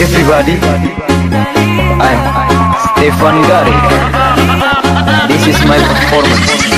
everybody. I'm Stefan Gary. This is my performance.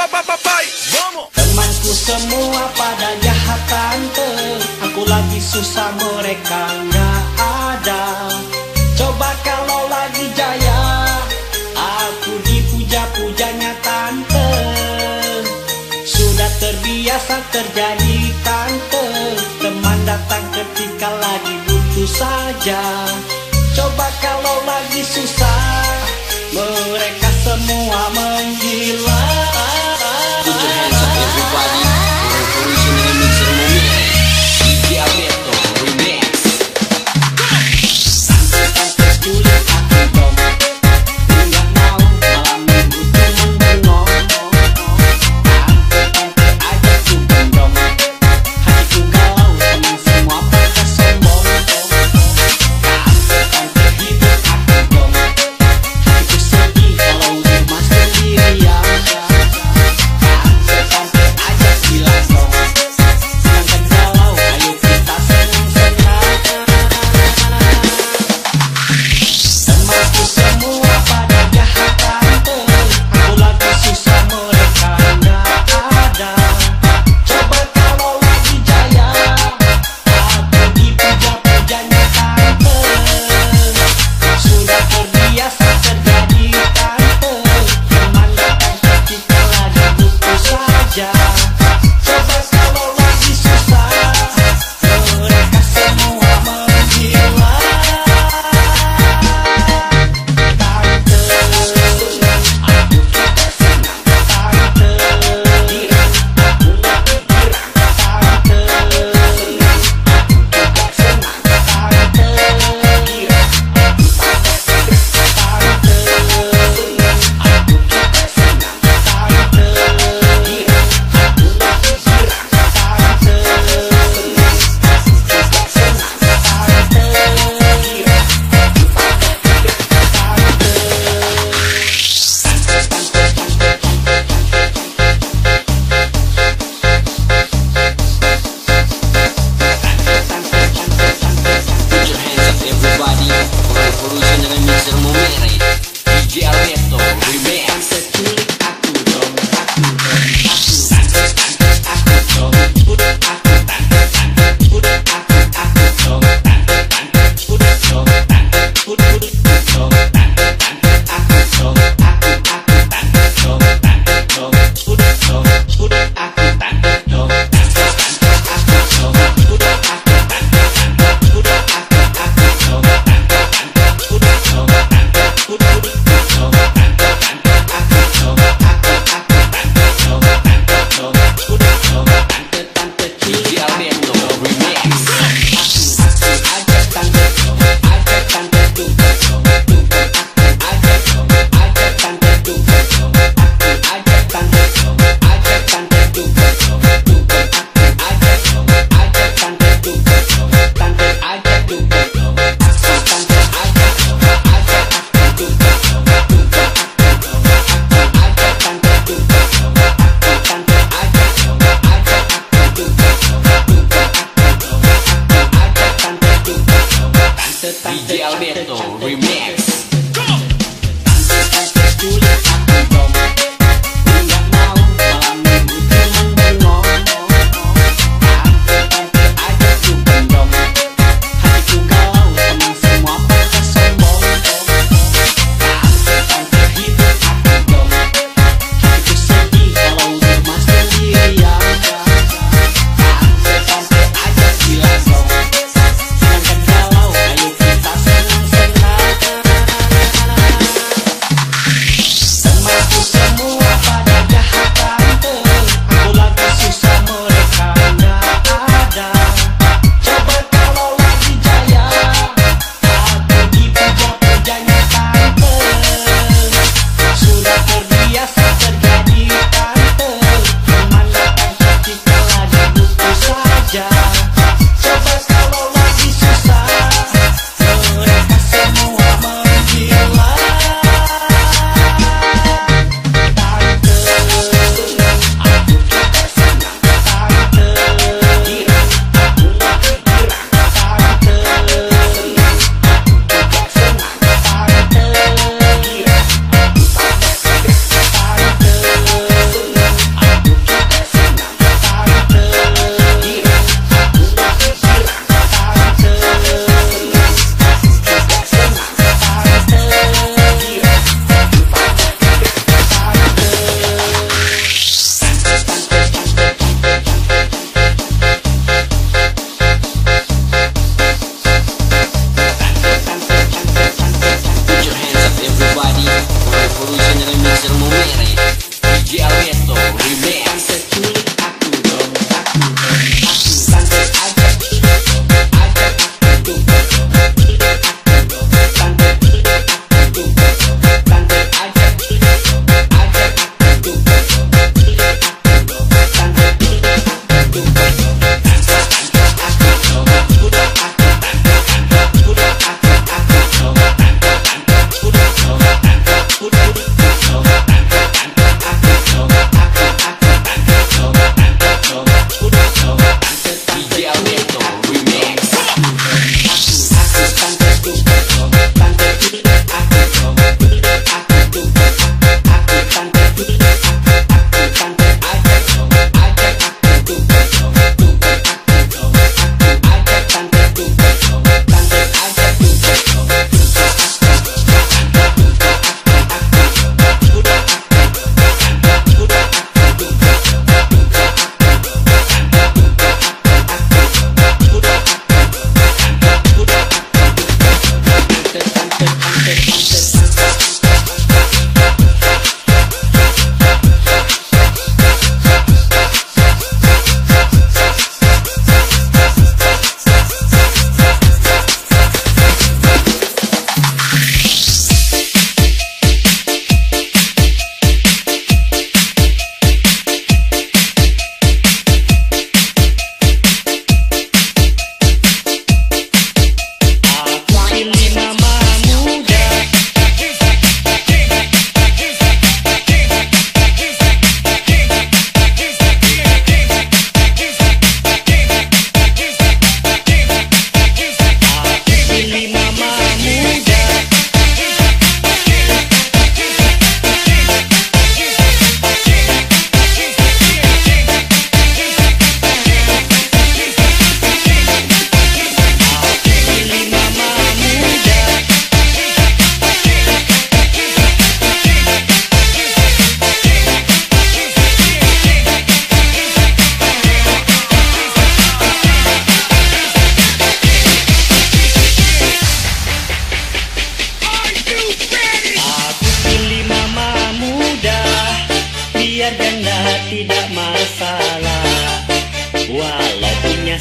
Temanku semua pada jahat tante Aku lagi susah mereka nggak ada Coba kalau lagi jaya Aku dipuja-pujanya tante Sudah terbiasa terjadi tante Teman datang ketika lagi butuh saja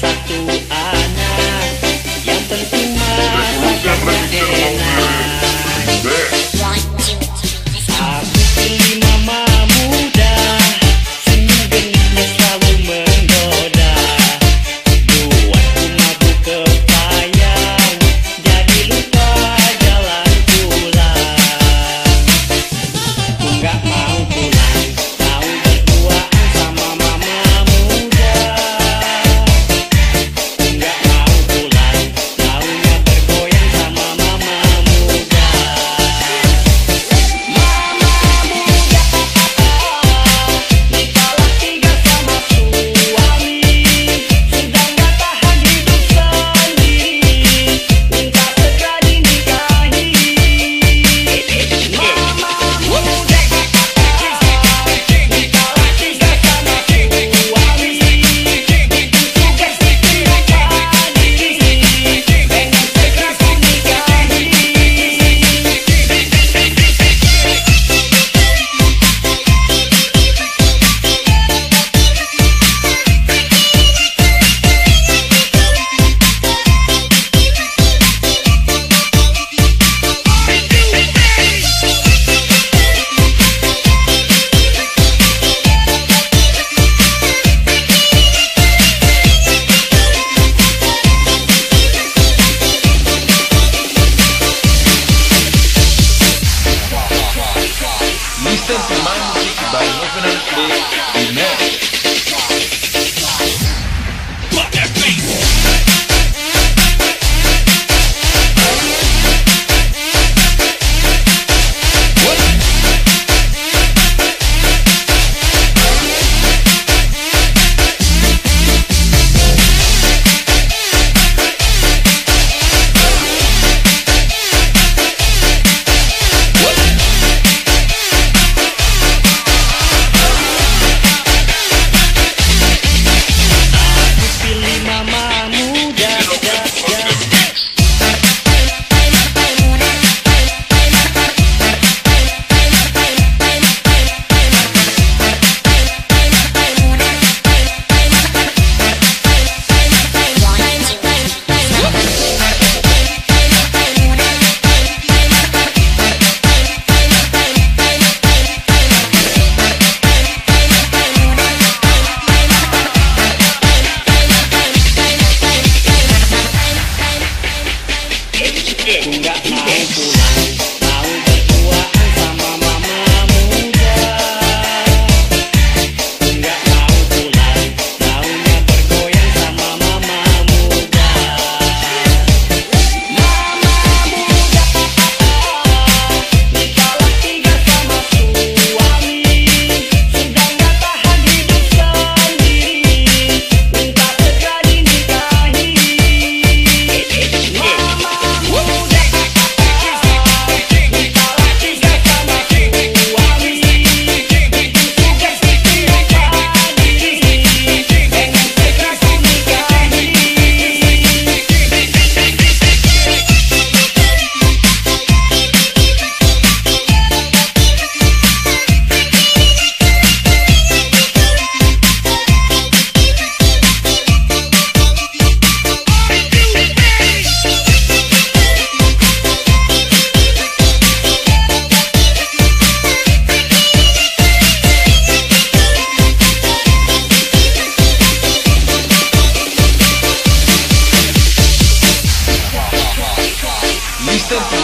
Gracias a Ethan.